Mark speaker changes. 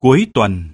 Speaker 1: Cuối tuần.